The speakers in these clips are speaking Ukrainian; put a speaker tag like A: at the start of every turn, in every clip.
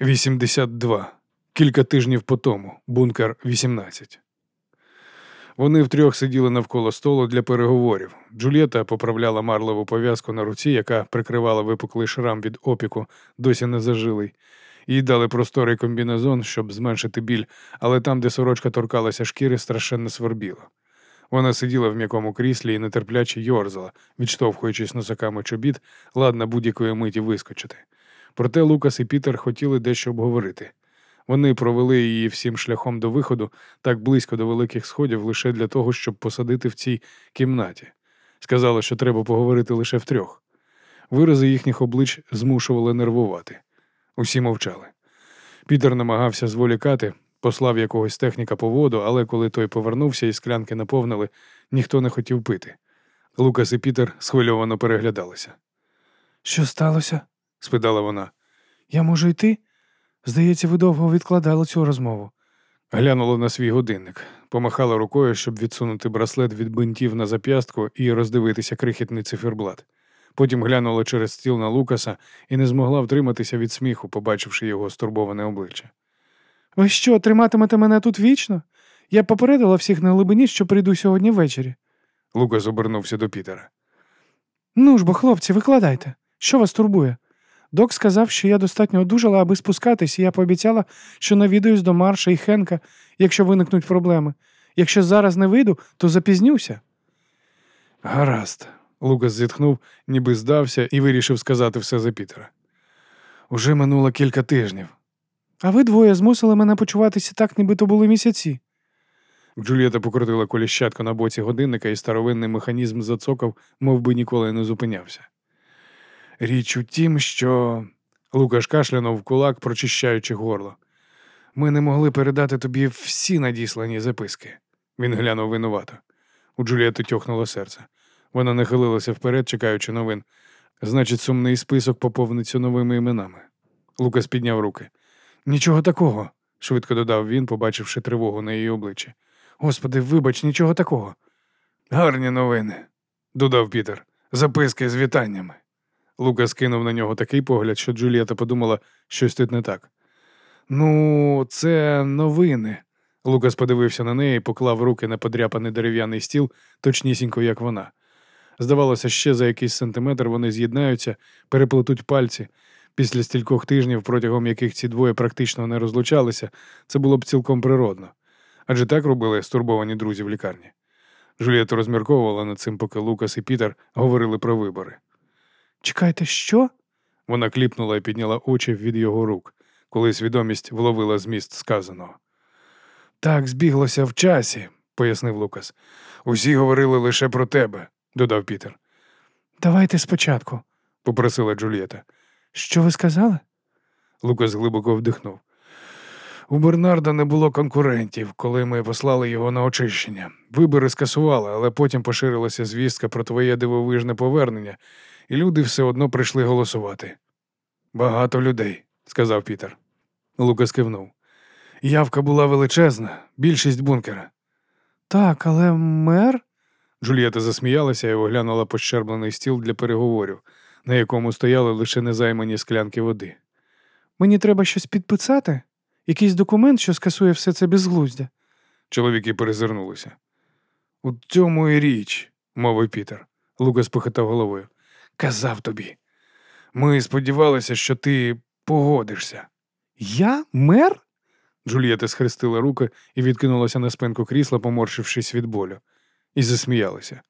A: 82. Кілька тижнів по тому. Бункер 18. Вони втрьох сиділи навколо столу для переговорів. Джульєта поправляла марлеву пов'язку на руці, яка прикривала випуклий шрам від опіку, досі не зажилий. Їй дали просторий комбінезон, щоб зменшити біль, але там, де сорочка торкалася шкіри, страшенно свербіло. Вона сиділа в м'якому кріслі і нетерпляче йорзала, відштовхуючись носаками чобіт, ладна будь-якої миті вискочити. Проте Лукас і Пітер хотіли дещо обговорити. Вони провели її всім шляхом до виходу, так близько до великих сходів, лише для того, щоб посадити в цій кімнаті. Сказали, що треба поговорити лише втрьох. Вирази їхніх облич змушували нервувати. Усі мовчали. Пітер намагався зволікати, послав якогось техніка по воду, але коли той повернувся і склянки наповнили, ніхто не хотів пити. Лукас і Пітер схвильовано переглядалися.
B: Що сталося?
A: Спитала вона.
B: Я можу йти? Здається, ви довго відкладали цю розмову.
A: Глянула на свій годинник, помахала рукою, щоб відсунути браслет від бинтів на зап'ястку і роздивитися крихітний циферблат. Потім глянула через стіл на Лукаса і не змогла втриматися від сміху, побачивши його стурбоване обличчя.
B: Ви що, триматимете мене тут вічно? Я попередила всіх на глибині, що прийду сьогодні ввечері.
A: Лукас обернувся до Пітера.
B: Ну ж бо, хлопці, викладайте. Що вас турбує? Док сказав, що я достатньо одужала, аби спускатись, і я пообіцяла, що навідаюсь до Марша і Хенка, якщо виникнуть проблеми. Якщо зараз не вийду, то запізнюся.
A: Гаразд. Лукас зітхнув, ніби здався, і вирішив сказати все за Пітера. Уже минуло кілька тижнів.
B: А ви двоє змусили мене почуватися так, ніби то були місяці.
A: Джулієта покрутила коліщатку на боці годинника, і старовинний механізм зацокав, мов би ніколи не зупинявся. Річ у тім, що. Лукаш кашлянув кулак, прочищаючи горло. Ми не могли передати тобі всі надіслані записки. Він глянув винувато. У Джулієти тьохнуло серце. Вона нахилилася вперед, чекаючи новин. Значить, сумний список поповниться новими іменами. Лукас підняв руки. Нічого такого, швидко додав він, побачивши тривогу на її обличчі. Господи, вибач, нічого такого. Гарні новини, додав Пітер. Записки з вітаннями. Лукас кинув на нього такий погляд, що Джулієта подумала, щось тут не так. Ну, це новини. Лукас подивився на неї і поклав руки на подряпаний дерев'яний стіл, точнісінько, як вона. Здавалося, ще за якийсь сантиметр вони з'єднаються, переплетуть пальці. Після стількох тижнів, протягом яких ці двоє практично не розлучалися, це було б цілком природно. Адже так робили стурбовані друзі в лікарні. Жулієта розмірковувала над цим, поки Лукас і Пітер говорили про вибори.
B: Чекайте, що?
A: Вона кліпнула і підняла очі від його рук, коли свідомість вловила зміст сказаного. Так збіглося в часі, пояснив Лукас. Усі говорили лише про тебе, додав Пітер.
B: Давайте спочатку,
A: попросила Джульєта.
B: Що ви сказали?
A: Лукас глибоко вдихнув. У Бернарда не було конкурентів, коли ми послали його на очищення. Вибори скасували, але потім поширилася звістка про твоє дивовижне повернення, і люди все одно прийшли голосувати. Багато людей, сказав Пітер. Лукас кивнув. Явка була величезна, більшість бункера.
B: Так, але мер.
A: Джулієта засміялася і оглянула пощерблений стіл для переговорів, на якому стояли лише незаймані склянки води.
B: Мені треба щось підписати? Якийсь документ, що скасує все це безглуздя.
A: Чоловіки перезирнулися. У цьому і річ, мовив Пітер. Лукас похитав головою. Казав тобі. Ми сподівалися, що ти погодишся.
B: Я мер?
A: Джулієта схрестила руки і відкинулася на спинку крісла, поморщившись від болю, і засміялася.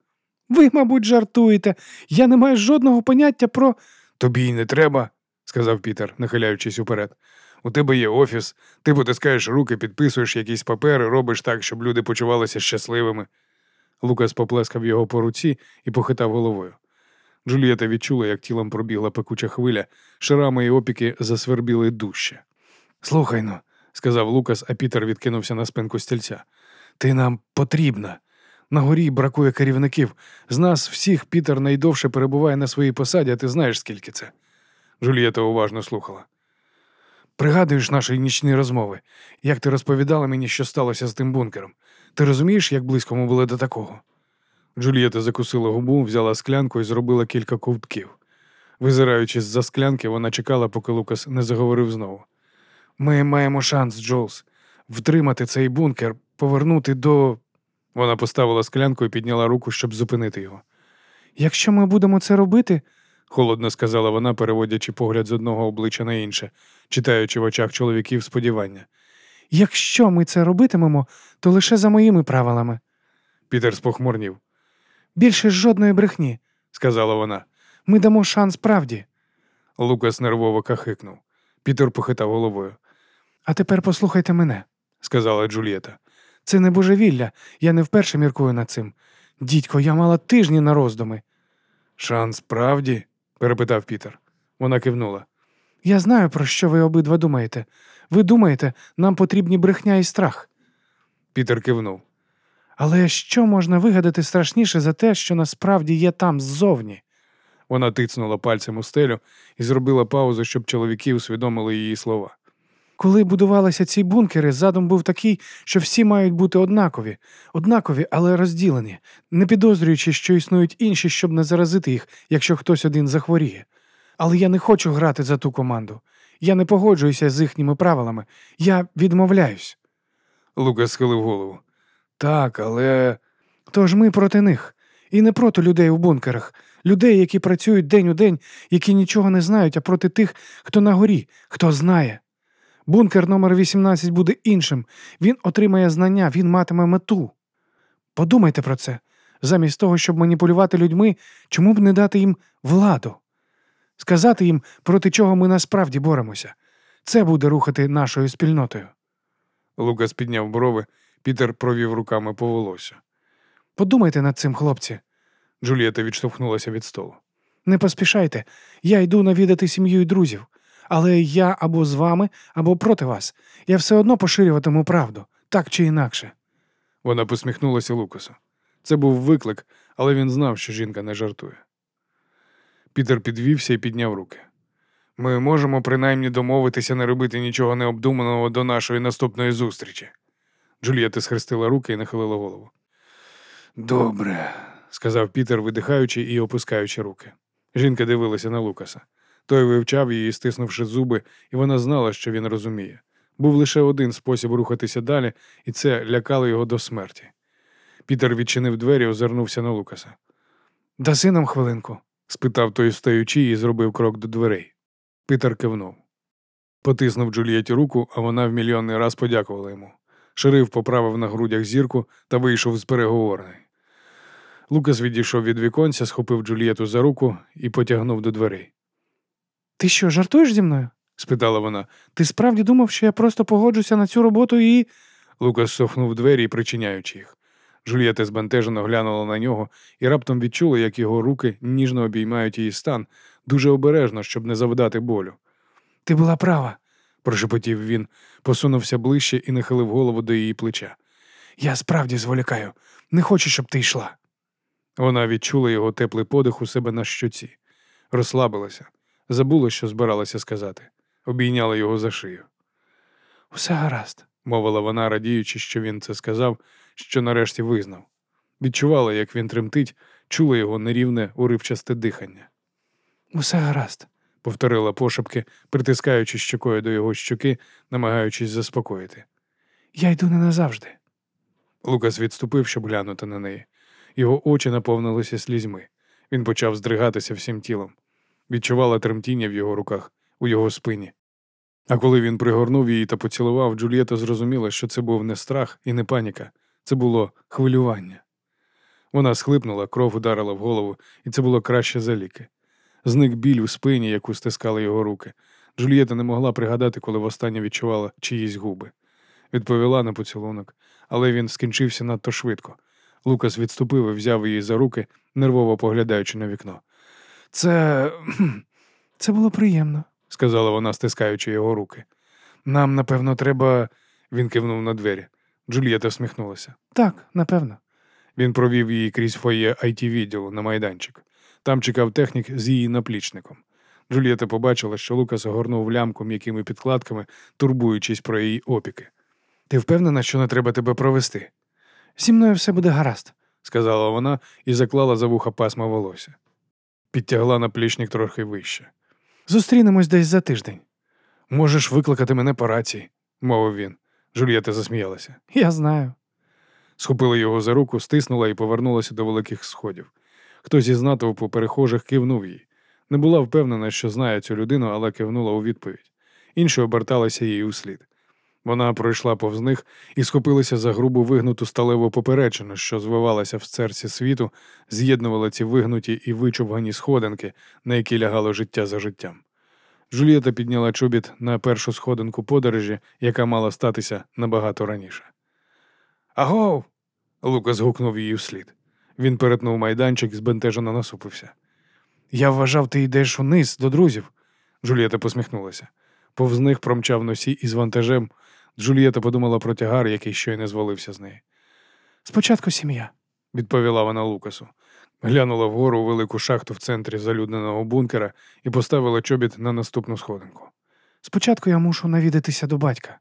B: Ви, мабуть, жартуєте. Я не маю жодного поняття про.
A: Тобі й не треба, сказав Пітер, нахиляючись уперед. У тебе є офіс, ти потискаєш руки, підписуєш якісь папери, робиш так, щоб люди почувалися щасливими. Лукас поплескав його по руці і похитав головою. Джулієта відчула, як тілом пробігла пекуча хвиля, шарами і опіки засвербіли дужче. Слухай ну, сказав Лукас, а Пітер відкинувся на спинку стільця. Ти нам потрібна. На горі бракує керівників. З нас всіх Пітер найдовше перебуває на своїй посаді, а ти знаєш, скільки це. Джулієта уважно слухала. Пригадуєш наші нічні розмови, як ти розповідала мені, що сталося з тим бункером. Ти розумієш, як близько ми були до такого? Джулієта закусила губу, взяла склянку і зробила кілька ковтків. Визираючись за склянки, вона чекала, поки Лукас не заговорив знову. Ми маємо шанс, Джолс, втримати цей бункер, повернути до. Вона поставила склянку і підняла руку, щоб зупинити його.
B: Якщо ми будемо це робити,
A: холодно сказала вона, переводячи погляд з одного обличчя на інше, читаючи в очах чоловіків сподівання.
B: якщо ми це робитимемо, то лише за моїми правилами.
A: Пітер спохмурнів,
B: Більше жодної брехні,
A: сказала вона.
B: ми дамо шанс правді.
A: Лукас нервово кахикнув. Пітер похитав головою,
B: А тепер послухайте мене.
A: сказала Джульєта.
B: Це не божевілля, я не вперше міркую над цим. Дідько, я мала тижні на роздуми.
A: Шанс правді? перепитав Пітер. Вона кивнула.
B: Я знаю, про що ви обидва думаєте. Ви думаєте, нам потрібні брехня і страх.
A: Пітер кивнув.
B: Але що можна вигадати страшніше за те, що насправді є там ззовні?
A: Вона тицнула пальцем у стелю і зробила паузу, щоб чоловіки усвідомили її слова.
B: Коли будувалися ці бункери, задум був такий, що всі мають бути однакові, однакові, але розділені, не підозрюючи, що існують інші, щоб не заразити їх, якщо хтось один захворіє. Але я не хочу грати за ту команду. Я не погоджуюся з їхніми правилами. Я відмовляюсь.
A: Лукас схилив голову. Так, але.
B: Тож ми проти них. І не проти людей у бункерах, людей, які працюють день у день, які нічого не знають, а проти тих, хто на горі, хто знає. Бункер номер 18 буде іншим. Він отримає знання, він матиме мету. Подумайте про це. Замість того, щоб маніпулювати людьми, чому б не дати їм владу? Сказати їм, проти чого ми насправді боремося. Це буде рухати нашою спільнотою.
A: Лукас підняв брови, Пітер провів руками по волосю.
B: Подумайте над цим, хлопці.
A: Джулієта відштовхнулася від столу.
B: Не поспішайте. Я йду навідати сім'ю і друзів. Але я або з вами, або проти вас. Я все одно поширюватиму правду, так чи інакше.
A: Вона посміхнулася Лукасу. Це був виклик, але він знав, що жінка не жартує. Пітер підвівся і підняв руки. Ми можемо принаймні домовитися не робити нічого необдуманого до нашої наступної зустрічі. Джулієта схрестила руки і нахилила голову. Добре, сказав Пітер, видихаючи і опускаючи руки. Жінка дивилася на Лукаса. Той вивчав її, стиснувши зуби, і вона знала, що він розуміє. Був лише один спосіб рухатися далі, і це лякало його до смерті. Пітер відчинив двері і озирнувся на Лукаса.
B: Даси нам хвилинку.
A: спитав той встаючи і зробив крок до дверей. Пітер кивнув. Потиснув Джулієті руку, а вона в мільйонний раз подякувала йому. Шериф поправив на грудях зірку та вийшов з переговорної. Лукас відійшов від віконця, схопив Джулієту за руку і потягнув до дверей.
B: Ти що, жартуєш зі мною?
A: спитала вона.
B: Ти справді думав, що я просто погоджуся на цю роботу і.
A: Лукас штовхнув двері, причиняючи їх. Джулієта збентежено глянула на нього і раптом відчула, як його руки ніжно обіймають її стан, дуже обережно, щоб не завдати болю.
B: Ти була права.
A: Прошепотів він, посунувся ближче і нахилив голову до її плеча.
B: Я справді зволікаю. Не хочу, щоб ти йшла.
A: Вона відчула його теплий подих у себе на щоці, розслабилася, забула, що збиралася сказати, обійняла його за шию.
B: Усе гаразд.
A: мовила вона, радіючи, що він це сказав, що нарешті визнав. Відчувала, як він тремтить, чула його нерівне, уривчасте дихання.
B: Усе гаразд.
A: Повторила пошепки, притискаючи щокою до його щоки, намагаючись заспокоїти.
B: Я йду не назавжди.
A: Лукас відступив, щоб глянути на неї. Його очі наповнилися слізьми. Він почав здригатися всім тілом. Відчувала тремтіння в його руках, у його спині. А коли він пригорнув її та поцілував, Джульєта зрозуміла, що це був не страх і не паніка, це було хвилювання. Вона схлипнула, кров ударила в голову, і це було краще за ліки. Зник біль у спині, яку стискали його руки. Джульєта не могла пригадати, коли востаннє відчувала чиїсь губи. Відповіла на поцілунок, але він скінчився надто швидко. Лукас відступив і взяв її за руки, нервово поглядаючи на вікно. Це.
B: Це було приємно.
A: сказала вона, стискаючи його руки. Нам, напевно, треба. Він кивнув на двері. Джульєта всміхнулася.
B: Так, напевно.
A: Він провів її крізь фоє it відділу на майданчик. Там чекав технік з її наплічником. Джульєта побачила, що Лукас огорнув лямку м'якими підкладками, турбуючись про її опіки. Ти впевнена, що не треба тебе провести?
B: Зі мною все буде гаразд.
A: сказала вона і заклала за вуха пасма волосся. Підтягла наплічник трохи вище.
B: Зустрінемось десь за тиждень.
A: Можеш викликати мене по рації, мовив він. Джульєта засміялася.
B: Я знаю.
A: Схопила його за руку, стиснула і повернулася до великих сходів. Хтось із натовпу перехожих кивнув їй. Не була впевнена, що знає цю людину, але кивнула у відповідь. Інші оберталися їй услід. Вона пройшла повз них і схопилася за грубу вигнуту сталеву поперечину, що звивалася в серці світу, з'єднувала ці вигнуті і вичовгані сходинки, на які лягало життя за життям. Джулієта підняла чобіт на першу сходинку подорожі, яка мала статися набагато раніше. Агов. Лукас гукнув її вслід. Він перетнув майданчик і збентежено насупився. Я вважав, ти йдеш униз до друзів. Джулієта посміхнулася. Повз них промчав носій із вантажем. Джулієта подумала про тягар, який щойно звалився з неї.
B: Спочатку сім'я.
A: Відповіла вона Лукасу. Глянула вгору у велику шахту в центрі залюдненого бункера і поставила чобіт на наступну сходинку.
B: Спочатку я мушу навідатися до батька.